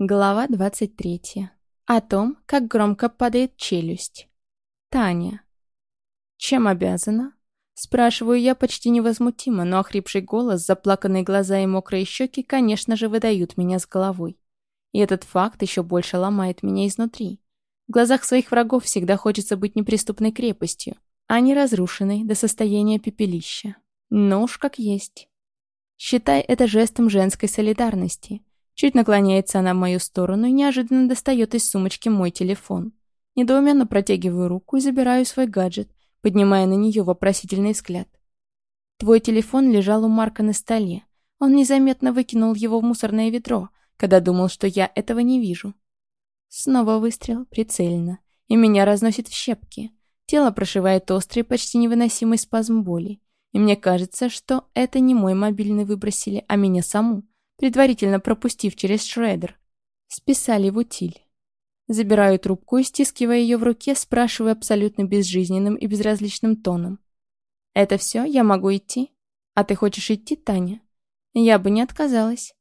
Глава 23. О том, как громко падает челюсть. Таня. Чем обязана? Спрашиваю я почти невозмутимо, но охрипший голос, заплаканные глаза и мокрые щеки, конечно же, выдают меня с головой. И этот факт еще больше ломает меня изнутри. В глазах своих врагов всегда хочется быть неприступной крепостью, а не разрушенной до состояния пепелища. Но уж как есть. Считай это жестом женской солидарности – Чуть наклоняется она в мою сторону и неожиданно достает из сумочки мой телефон. Недоуменно протягиваю руку и забираю свой гаджет, поднимая на нее вопросительный взгляд. Твой телефон лежал у Марка на столе. Он незаметно выкинул его в мусорное ведро, когда думал, что я этого не вижу. Снова выстрел, прицельно, и меня разносит в щепки. Тело прошивает острый, почти невыносимый спазм боли. И мне кажется, что это не мой мобильный выбросили, а меня саму предварительно пропустив через шредер. Списали в утиль. Забираю трубку и, стискивая ее в руке, спрашиваю абсолютно безжизненным и безразличным тоном. «Это все? Я могу идти? А ты хочешь идти, Таня?» «Я бы не отказалась».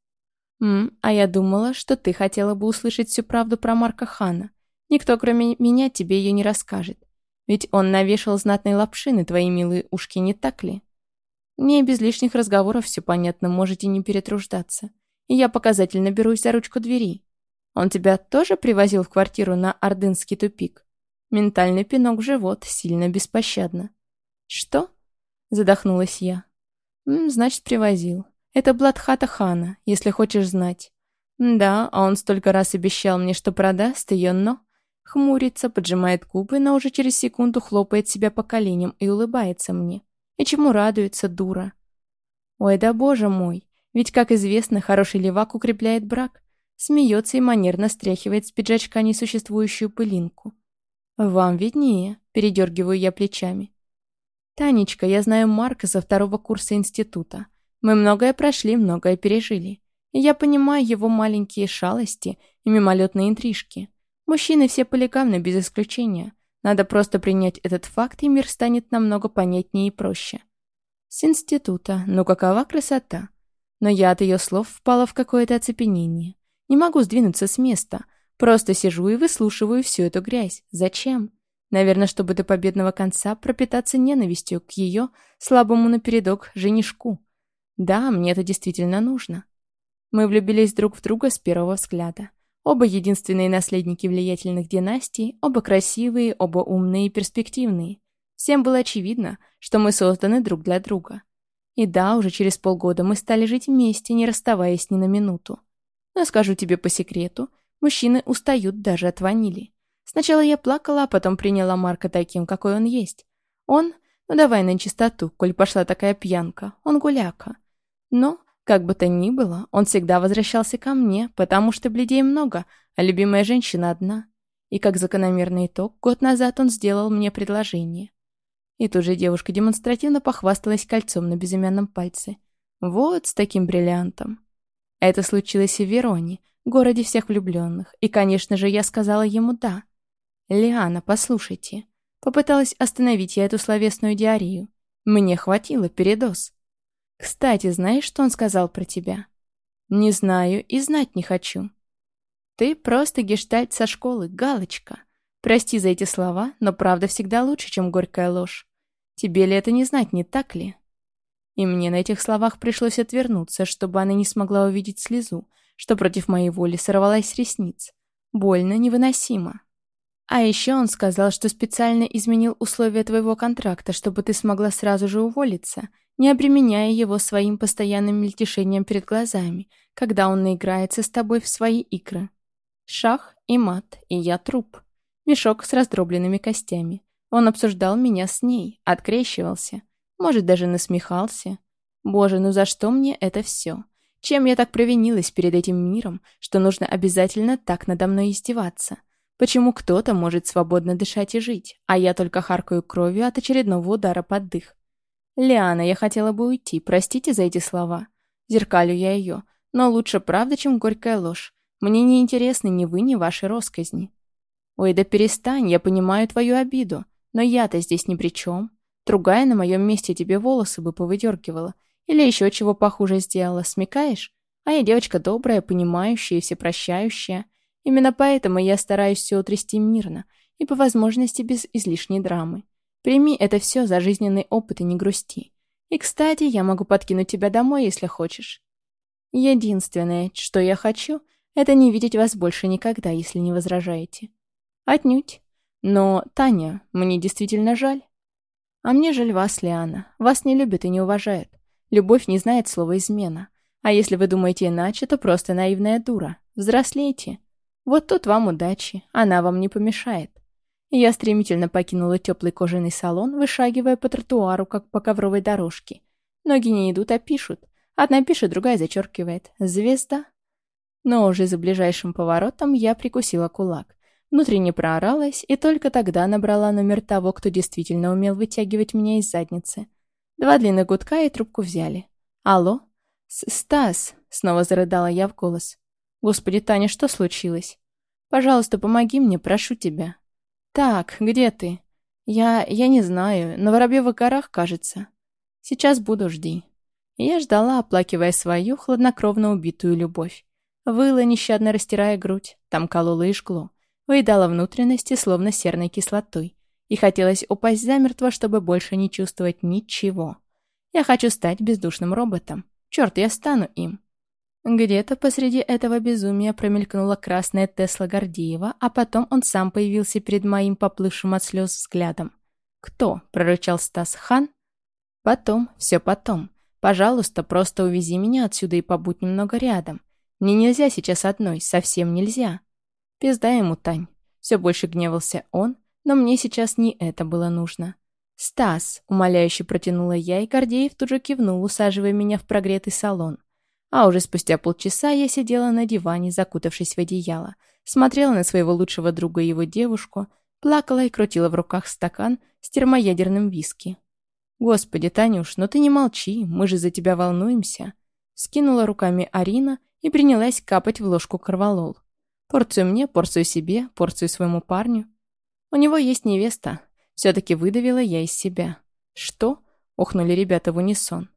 «М, а я думала, что ты хотела бы услышать всю правду про Марка Хана. Никто, кроме меня, тебе ее не расскажет. Ведь он навешал знатной лапши на твои милые ушки, не так ли?» Мне без лишних разговоров все понятно, можете не перетруждаться. И я показательно берусь за ручку двери. Он тебя тоже привозил в квартиру на Ордынский тупик? Ментальный пинок в живот, сильно беспощадно. Что? Задохнулась я. М, значит, привозил. Это Бладхата Хана, если хочешь знать. Да, а он столько раз обещал мне, что продаст ее, но... Хмурится, поджимает губы, но уже через секунду хлопает себя по коленям и улыбается мне. И чему радуется дура? Ой, да боже мой, ведь, как известно, хороший левак укрепляет брак. Смеется и манерно стряхивает с пиджачка несуществующую пылинку. «Вам виднее», — передергиваю я плечами. «Танечка, я знаю Марка со второго курса института. Мы многое прошли, многое пережили. И я понимаю его маленькие шалости и мимолетные интрижки. Мужчины все полигамны без исключения. Надо просто принять этот факт, и мир станет намного понятнее и проще. С института, ну какова красота. Но я от ее слов впала в какое-то оцепенение. Не могу сдвинуться с места. Просто сижу и выслушиваю всю эту грязь. Зачем? Наверное, чтобы до победного конца пропитаться ненавистью к ее, слабому напередок, женишку. Да, мне это действительно нужно. Мы влюбились друг в друга с первого взгляда. Оба единственные наследники влиятельных династий, оба красивые, оба умные и перспективные. Всем было очевидно, что мы созданы друг для друга. И да, уже через полгода мы стали жить вместе, не расставаясь ни на минуту. Но скажу тебе по секрету, мужчины устают даже от ванили. Сначала я плакала, а потом приняла Марка таким, какой он есть. Он, ну давай на чистоту, коль пошла такая пьянка, он гуляка. Но как бы то ни было, он всегда возвращался ко мне, потому что бледей много, а любимая женщина одна. И как закономерный итог, год назад он сделал мне предложение. И тут же девушка демонстративно похвасталась кольцом на безымянном пальце. Вот с таким бриллиантом. Это случилось в Вероне, городе всех влюбленных, и, конечно же, я сказала ему «да». «Лиана, послушайте». Попыталась остановить я эту словесную диарию. Мне хватило передоз. Кстати, знаешь, что он сказал про тебя? Не знаю и знать не хочу. Ты просто гештальт со школы, галочка. Прости за эти слова, но правда всегда лучше, чем горькая ложь. Тебе ли это не знать, не так ли? И мне на этих словах пришлось отвернуться, чтобы она не смогла увидеть слезу, что против моей воли сорвалась с ресниц. Больно, невыносимо. А еще он сказал, что специально изменил условия твоего контракта, чтобы ты смогла сразу же уволиться не обременяя его своим постоянным мельтешением перед глазами, когда он наиграется с тобой в свои игры. Шах и мат, и я труп. Мешок с раздробленными костями. Он обсуждал меня с ней, открещивался, может, даже насмехался. Боже, ну за что мне это все? Чем я так провинилась перед этим миром, что нужно обязательно так надо мной издеваться? Почему кто-то может свободно дышать и жить, а я только харкаю кровью от очередного удара под дых? «Лиана, я хотела бы уйти, простите за эти слова. Зеркалю я ее, но лучше правда, чем горькая ложь. Мне не интересны ни вы, ни ваши росказни». «Ой, да перестань, я понимаю твою обиду, но я-то здесь ни при чем. Другая на моем месте тебе волосы бы повыдергивала. Или еще чего похуже сделала, смекаешь? А я девочка добрая, понимающая и всепрощающая. Именно поэтому я стараюсь все утрясти мирно и по возможности без излишней драмы. Прими это все за жизненный опыт и не грусти. И, кстати, я могу подкинуть тебя домой, если хочешь. Единственное, что я хочу, это не видеть вас больше никогда, если не возражаете. Отнюдь. Но, Таня, мне действительно жаль. А мне жаль вас, Лиана. Вас не любят и не уважают. Любовь не знает слова «измена». А если вы думаете иначе, то просто наивная дура. Взрослейте. Вот тут вам удачи, она вам не помешает. Я стремительно покинула теплый кожаный салон, вышагивая по тротуару, как по ковровой дорожке. Ноги не идут, а пишут. Одна пишет, другая зачеркивает. Звезда. Но уже за ближайшим поворотом я прикусила кулак. Внутренне прооралась и только тогда набрала номер того, кто действительно умел вытягивать меня из задницы. Два длинных гудка и трубку взяли. «Алло?» «Стас!» — снова зарыдала я в голос. «Господи, Таня, что случилось? Пожалуйста, помоги мне, прошу тебя». «Так, где ты?» «Я... я не знаю. На Воробьевых горах, кажется. Сейчас буду, жди». Я ждала, оплакивая свою хладнокровно убитую любовь. Выла, нещадно растирая грудь, там колола и жгло. Выедала внутренности, словно серной кислотой. И хотелось упасть замертво, чтобы больше не чувствовать ничего. Я хочу стать бездушным роботом. Черт, я стану им. Где-то посреди этого безумия промелькнула красная Тесла Гордеева, а потом он сам появился перед моим поплывшим от слез взглядом. «Кто?» — прорычал Стас Хан. «Потом, все потом. Пожалуйста, просто увези меня отсюда и побудь немного рядом. Мне нельзя сейчас одной, совсем нельзя. Пизда ему, Тань. Все больше гневался он, но мне сейчас не это было нужно. «Стас!» — умоляюще протянула я, и Гордеев тут же кивнул, усаживая меня в прогретый салон. А уже спустя полчаса я сидела на диване, закутавшись в одеяло, смотрела на своего лучшего друга и его девушку, плакала и крутила в руках стакан с термоядерным виски. «Господи, Танюш, ну ты не молчи, мы же за тебя волнуемся!» Скинула руками Арина и принялась капать в ложку корвалол. Порцию мне, порцию себе, порцию своему парню. У него есть невеста. Все-таки выдавила я из себя. «Что?» — ухнули ребята в унисон.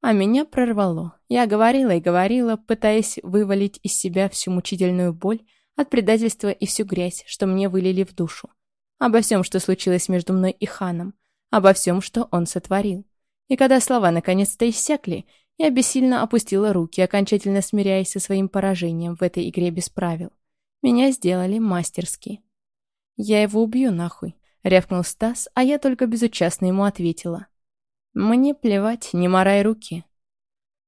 А меня прорвало. Я говорила и говорила, пытаясь вывалить из себя всю мучительную боль от предательства и всю грязь, что мне вылили в душу. Обо всем, что случилось между мной и Ханом обо всем, что он сотворил. И когда слова наконец-то иссякли, я бессильно опустила руки, окончательно смиряясь со своим поражением в этой игре без правил. Меня сделали мастерски. «Я его убью нахуй», — рявкнул Стас, а я только безучастно ему ответила. «Мне плевать, не морай руки».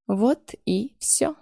Вот и все.